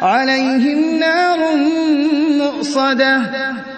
عَلَيْهِمْ نَارٌ مُّؤْصَدَةٌ.